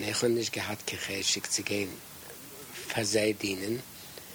Und ich habe nicht gehabt, die Geschick zu gehen,